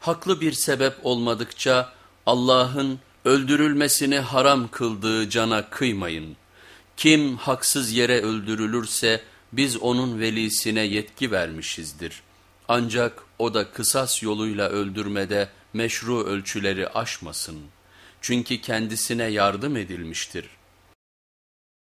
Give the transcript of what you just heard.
Haklı bir sebep olmadıkça Allah'ın öldürülmesini haram kıldığı cana kıymayın. Kim haksız yere öldürülürse biz onun velisine yetki vermişizdir. Ancak o da kısas yoluyla öldürmede meşru ölçüleri aşmasın. Çünkü kendisine yardım edilmiştir.''